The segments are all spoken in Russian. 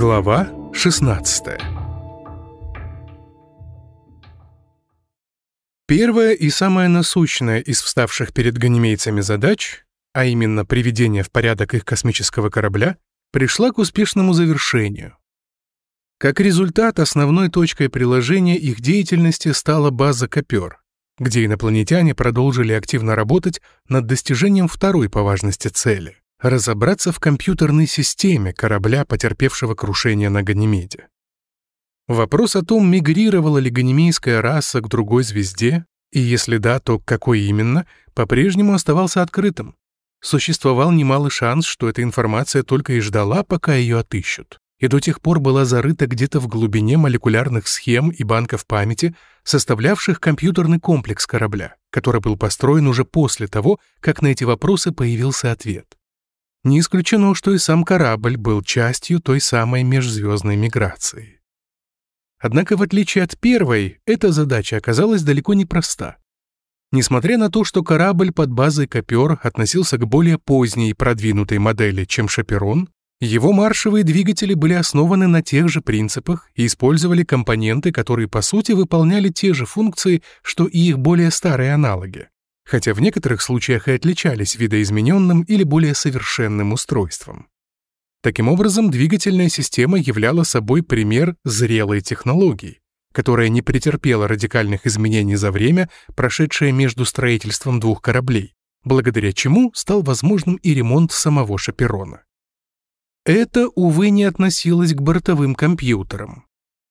Глава 16 Первая и самая насущная из вставших перед ганимейцами задач, а именно приведение в порядок их космического корабля, пришла к успешному завершению. Как результат, основной точкой приложения их деятельности стала база Копер, где инопланетяне продолжили активно работать над достижением второй по важности цели — разобраться в компьютерной системе корабля, потерпевшего крушение на Ганимеде. Вопрос о том, мигрировала ли ганимейская раса к другой звезде, и если да, то какой именно, по-прежнему оставался открытым. Существовал немалый шанс, что эта информация только и ждала, пока ее отыщут и до тех пор была зарыта где-то в глубине молекулярных схем и банков памяти, составлявших компьютерный комплекс корабля, который был построен уже после того, как на эти вопросы появился ответ. Не исключено, что и сам корабль был частью той самой межзвездной миграции. Однако, в отличие от первой, эта задача оказалась далеко не проста. Несмотря на то, что корабль под базой Копер относился к более поздней продвинутой модели, чем Шаперон, его маршевые двигатели были основаны на тех же принципах и использовали компоненты, которые по сути выполняли те же функции, что и их более старые аналоги, хотя в некоторых случаях и отличались видоизмененным или более совершенным устройством. Таким образом, двигательная система являла собой пример зрелой технологии, которая не претерпела радикальных изменений за время, прошедшее между строительством двух кораблей, благодаря чему стал возможным и ремонт самого Шаперона. Это, увы, не относилось к бортовым компьютерам.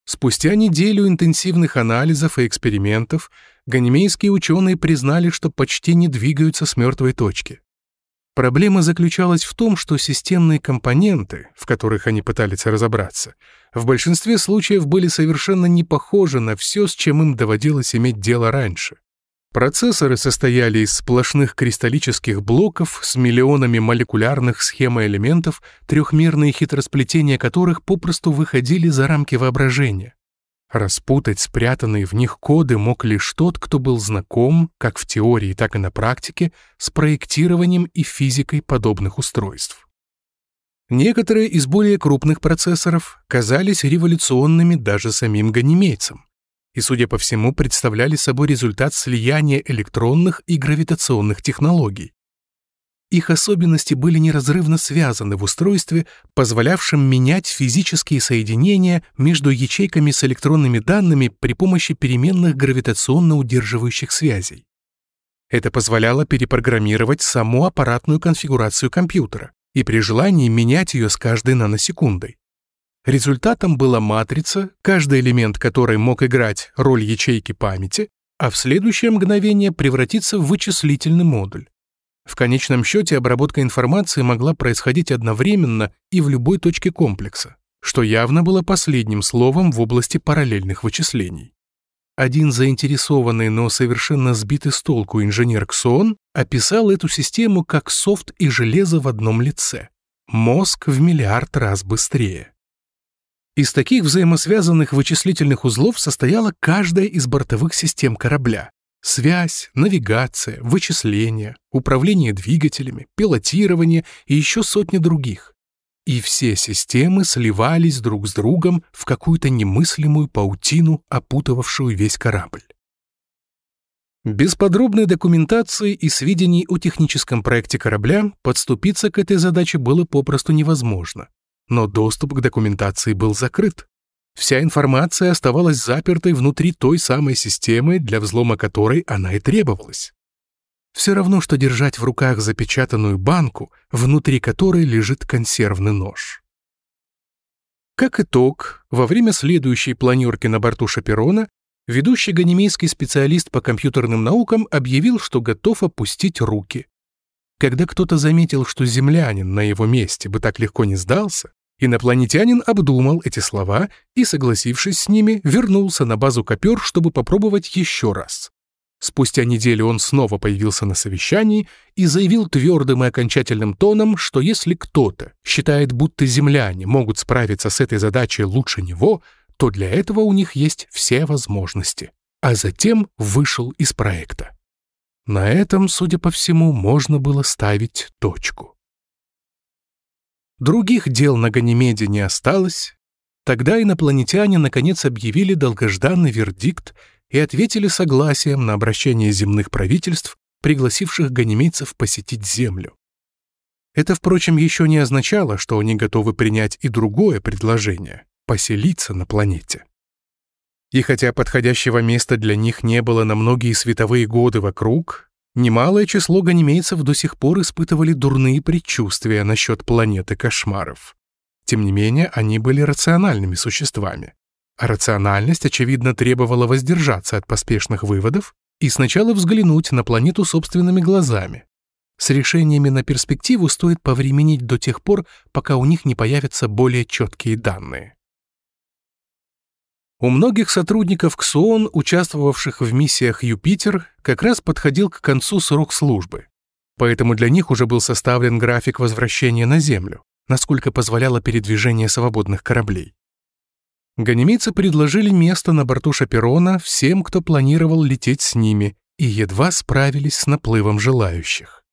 Спустя неделю интенсивных анализов и экспериментов ганимейские ученые признали, что почти не двигаются с мертвой точки. Проблема заключалась в том, что системные компоненты, в которых они пытались разобраться, в большинстве случаев были совершенно не похожи на все, с чем им доводилось иметь дело раньше. Процессоры состояли из сплошных кристаллических блоков с миллионами молекулярных схемоэлементов, трехмерные хитросплетения которых попросту выходили за рамки воображения. Распутать спрятанные в них коды мог лишь тот, кто был знаком, как в теории, так и на практике, с проектированием и физикой подобных устройств. Некоторые из более крупных процессоров казались революционными даже самим ганимейцам и, судя по всему, представляли собой результат слияния электронных и гравитационных технологий. Их особенности были неразрывно связаны в устройстве, позволявшем менять физические соединения между ячейками с электронными данными при помощи переменных гравитационно удерживающих связей. Это позволяло перепрограммировать саму аппаратную конфигурацию компьютера и при желании менять ее с каждой наносекундой. Результатом была матрица, каждый элемент которой мог играть роль ячейки памяти, а в следующее мгновение превратиться в вычислительный модуль. В конечном счете обработка информации могла происходить одновременно и в любой точке комплекса, что явно было последним словом в области параллельных вычислений. Один заинтересованный, но совершенно сбитый с толку инженер Ксон описал эту систему как софт и железо в одном лице. Мозг в миллиард раз быстрее. Из таких взаимосвязанных вычислительных узлов состояла каждая из бортовых систем корабля. Связь, навигация, вычисления, управление двигателями, пилотирование и еще сотни других. И все системы сливались друг с другом в какую-то немыслимую паутину, опутывавшую весь корабль. Без подробной документации и сведений о техническом проекте корабля подступиться к этой задаче было попросту невозможно но доступ к документации был закрыт. Вся информация оставалась запертой внутри той самой системы, для взлома которой она и требовалась. Все равно, что держать в руках запечатанную банку, внутри которой лежит консервный нож. Как итог, во время следующей планерки на борту Шаперона ведущий ганимейский специалист по компьютерным наукам объявил, что готов опустить руки. Когда кто-то заметил, что землянин на его месте бы так легко не сдался, Инопланетянин обдумал эти слова и, согласившись с ними, вернулся на базу Копер, чтобы попробовать еще раз. Спустя неделю он снова появился на совещании и заявил твердым и окончательным тоном, что если кто-то считает, будто земляне могут справиться с этой задачей лучше него, то для этого у них есть все возможности. А затем вышел из проекта. На этом, судя по всему, можно было ставить точку. Других дел на Ганимеде не осталось, Тогда инопланетяне наконец объявили долгожданный вердикт и ответили согласием на обращение земных правительств, пригласивших ганимейцев посетить Землю. Это, впрочем, еще не означало, что они готовы принять и другое предложение — поселиться на планете. И хотя подходящего места для них не было на многие световые годы вокруг, немалое число ганимейцев до сих пор испытывали дурные предчувствия насчет планеты кошмаров. Тем не менее, они были рациональными существами. А рациональность, очевидно, требовала воздержаться от поспешных выводов и сначала взглянуть на планету собственными глазами. С решениями на перспективу стоит повременить до тех пор, пока у них не появятся более четкие данные. У многих сотрудников КСОН, участвовавших в миссиях «Юпитер», как раз подходил к концу срок службы. Поэтому для них уже был составлен график возвращения на Землю, насколько позволяло передвижение свободных кораблей. Ганимийцы предложили место на борту Шаперона всем, кто планировал лететь с ними, и едва справились с наплывом желающих.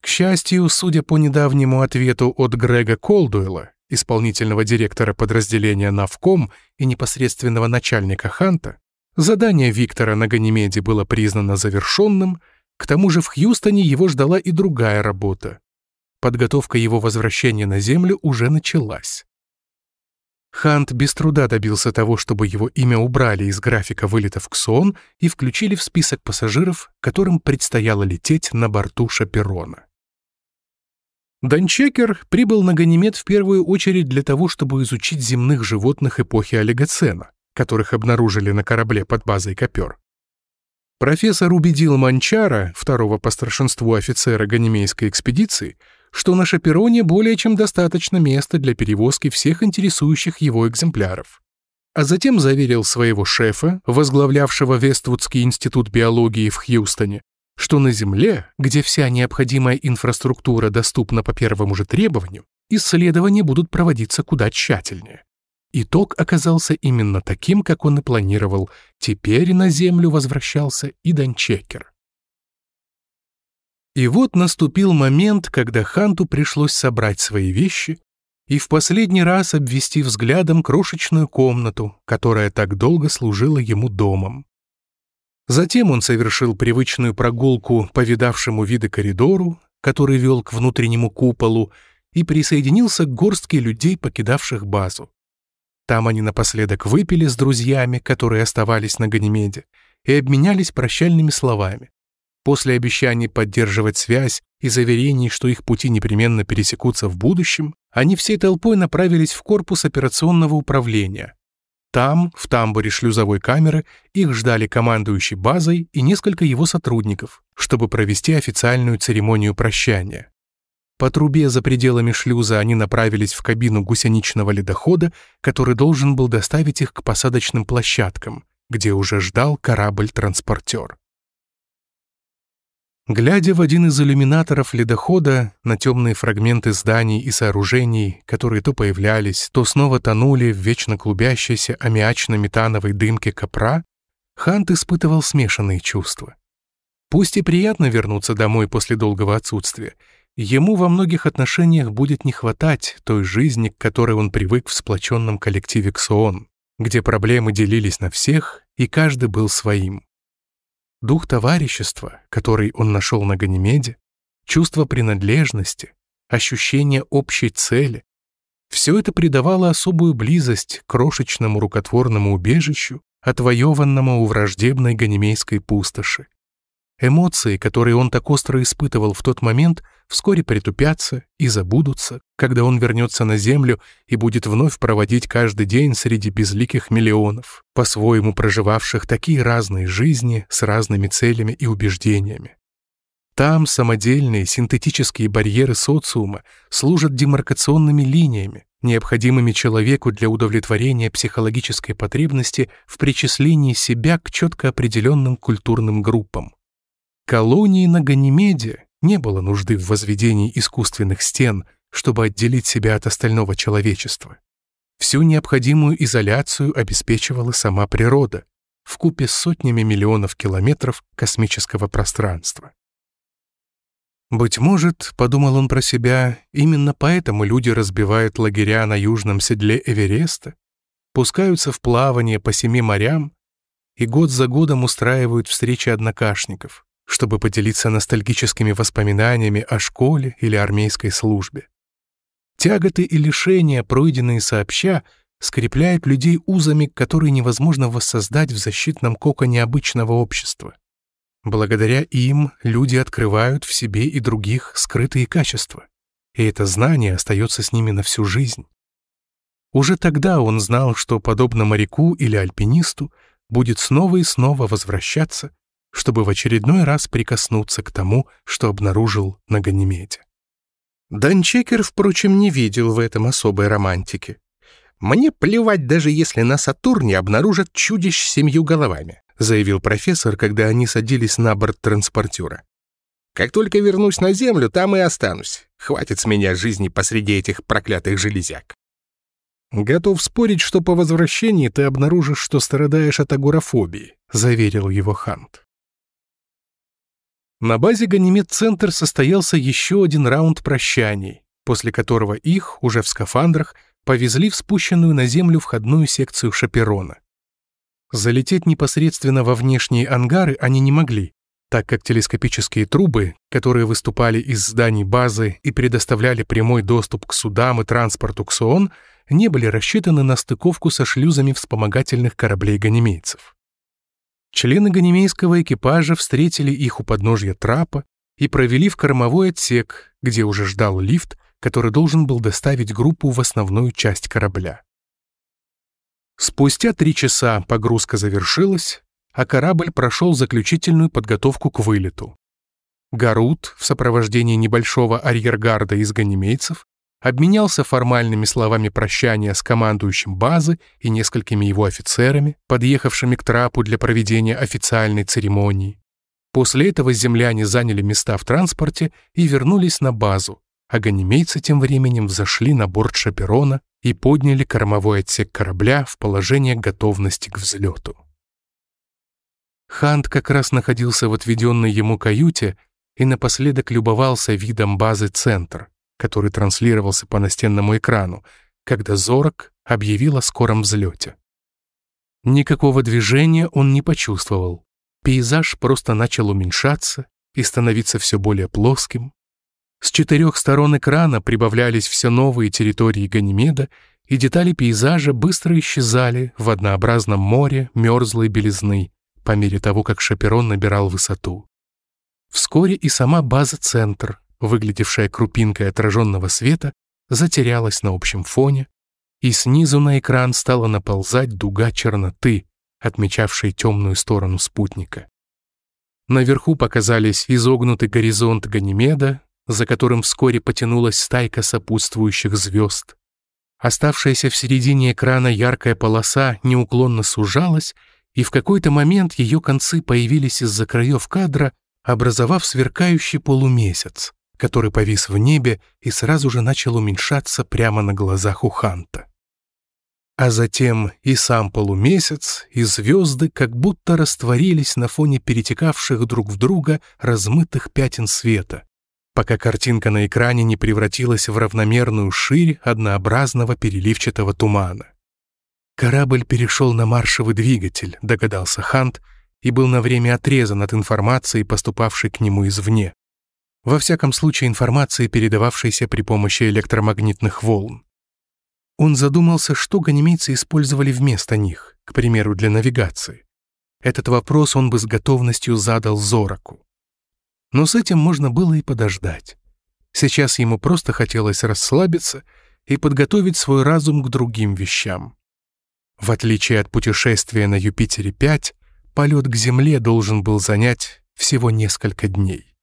К счастью, судя по недавнему ответу от Грега Колдуэлла, исполнительного директора подразделения Навком и непосредственного начальника Ханта, задание Виктора на Ганимеде было признано завершенным, к тому же в Хьюстоне его ждала и другая работа. Подготовка его возвращения на Землю уже началась. Хант без труда добился того, чтобы его имя убрали из графика вылетов Ксон и включили в список пассажиров, которым предстояло лететь на борту Шаперона. Данчекер прибыл на Ганимед в первую очередь для того, чтобы изучить земных животных эпохи Олигоцена, которых обнаружили на корабле под базой Копер. Профессор убедил Манчара, второго по старшинству офицера Ганимейской экспедиции, что на Шапероне более чем достаточно места для перевозки всех интересующих его экземпляров. А затем заверил своего шефа, возглавлявшего Вествудский институт биологии в Хьюстоне, что на Земле, где вся необходимая инфраструктура доступна по первому же требованию, исследования будут проводиться куда тщательнее. Итог оказался именно таким, как он и планировал. Теперь на Землю возвращался и Данчекер. И вот наступил момент, когда Ханту пришлось собрать свои вещи и в последний раз обвести взглядом крошечную комнату, которая так долго служила ему домом. Затем он совершил привычную прогулку по видавшему виды коридору, который вел к внутреннему куполу, и присоединился к горстке людей, покидавших базу. Там они напоследок выпили с друзьями, которые оставались на Ганимеде, и обменялись прощальными словами. После обещаний поддерживать связь и заверений, что их пути непременно пересекутся в будущем, они всей толпой направились в корпус операционного управления, там, в тамбуре шлюзовой камеры, их ждали командующий базой и несколько его сотрудников, чтобы провести официальную церемонию прощания. По трубе за пределами шлюза они направились в кабину гусеничного ледохода, который должен был доставить их к посадочным площадкам, где уже ждал корабль-транспортер. Глядя в один из иллюминаторов ледохода на темные фрагменты зданий и сооружений, которые то появлялись, то снова тонули в вечно клубящейся аммиачно-метановой дымке капра, Хант испытывал смешанные чувства. Пусть и приятно вернуться домой после долгого отсутствия, ему во многих отношениях будет не хватать той жизни, к которой он привык в сплоченном коллективе Ксоон, где проблемы делились на всех, и каждый был своим. Дух товарищества, который он нашел на Ганимеде, чувство принадлежности, ощущение общей цели — все это придавало особую близость крошечному рукотворному убежищу, отвоеванному у враждебной ганимейской пустоши. Эмоции, которые он так остро испытывал в тот момент, вскоре притупятся и забудутся, когда он вернется на Землю и будет вновь проводить каждый день среди безликих миллионов, по-своему проживавших такие разные жизни с разными целями и убеждениями. Там самодельные синтетические барьеры социума служат демаркационными линиями, необходимыми человеку для удовлетворения психологической потребности в причислении себя к четко определенным культурным группам. Колонии на Ганимеде не было нужды в возведении искусственных стен, чтобы отделить себя от остального человечества. Всю необходимую изоляцию обеспечивала сама природа, в купе с сотнями миллионов километров космического пространства. Быть может, подумал он про себя, именно поэтому люди разбивают лагеря на южном седле Эвереста, пускаются в плавание по семи морям и год за годом устраивают встречи однокашников, чтобы поделиться ностальгическими воспоминаниями о школе или армейской службе. Тяготы и лишения, пройденные сообща, скрепляют людей узами, которые невозможно воссоздать в защитном коконе обычного общества. Благодаря им люди открывают в себе и других скрытые качества, и это знание остается с ними на всю жизнь. Уже тогда он знал, что, подобно моряку или альпинисту, будет снова и снова возвращаться, чтобы в очередной раз прикоснуться к тому, что обнаружил на Ганимеде. Данчекер, впрочем, не видел в этом особой романтики. «Мне плевать, даже если на Сатурне обнаружат чудищ с семью головами», заявил профессор, когда они садились на борт транспортера. «Как только вернусь на Землю, там и останусь. Хватит с меня жизни посреди этих проклятых железяк». «Готов спорить, что по возвращении ты обнаружишь, что страдаешь от агорафобии», заверил его Хант. На базе Ганимед-центр состоялся еще один раунд прощаний, после которого их, уже в скафандрах, повезли в спущенную на землю входную секцию Шаперона. Залететь непосредственно во внешние ангары они не могли, так как телескопические трубы, которые выступали из зданий базы и предоставляли прямой доступ к судам и транспорту КСОН, не были рассчитаны на стыковку со шлюзами вспомогательных кораблей ганимейцев. Члены ганимейского экипажа встретили их у подножья трапа и провели в кормовой отсек, где уже ждал лифт, который должен был доставить группу в основную часть корабля. Спустя три часа погрузка завершилась, а корабль прошел заключительную подготовку к вылету. Гарут в сопровождении небольшого арьергарда из ганимейцев обменялся формальными словами прощания с командующим базы и несколькими его офицерами, подъехавшими к трапу для проведения официальной церемонии. После этого земляне заняли места в транспорте и вернулись на базу, а ганимейцы тем временем взошли на борт Шаперона и подняли кормовой отсек корабля в положение готовности к взлету. Хант как раз находился в отведенной ему каюте и напоследок любовался видом базы «Центр», который транслировался по настенному экрану, когда Зорок объявил о скором взлете. Никакого движения он не почувствовал. Пейзаж просто начал уменьшаться и становиться все более плоским, с четырех сторон экрана прибавлялись все новые территории Ганимеда, и детали пейзажа быстро исчезали в однообразном море мерзлой белизны по мере того, как Шаперон набирал высоту. Вскоре и сама база-центр, выглядевшая крупинкой отраженного света, затерялась на общем фоне, и снизу на экран стала наползать дуга черноты, отмечавшая темную сторону спутника. Наверху показались изогнутый горизонт Ганимеда, за которым вскоре потянулась стайка сопутствующих звезд. Оставшаяся в середине экрана яркая полоса неуклонно сужалась, и в какой-то момент ее концы появились из-за краев кадра, образовав сверкающий полумесяц, который повис в небе и сразу же начал уменьшаться прямо на глазах у Ханта. А затем и сам полумесяц, и звезды как будто растворились на фоне перетекавших друг в друга размытых пятен света, пока картинка на экране не превратилась в равномерную ширь однообразного переливчатого тумана. Корабль перешел на маршевый двигатель, догадался Хант, и был на время отрезан от информации, поступавшей к нему извне. Во всяком случае, информации, передававшейся при помощи электромагнитных волн. Он задумался, что ганимейцы использовали вместо них, к примеру, для навигации. Этот вопрос он бы с готовностью задал Зораку. Но с этим можно было и подождать. Сейчас ему просто хотелось расслабиться и подготовить свой разум к другим вещам. В отличие от путешествия на Юпитере-5, полет к Земле должен был занять всего несколько дней.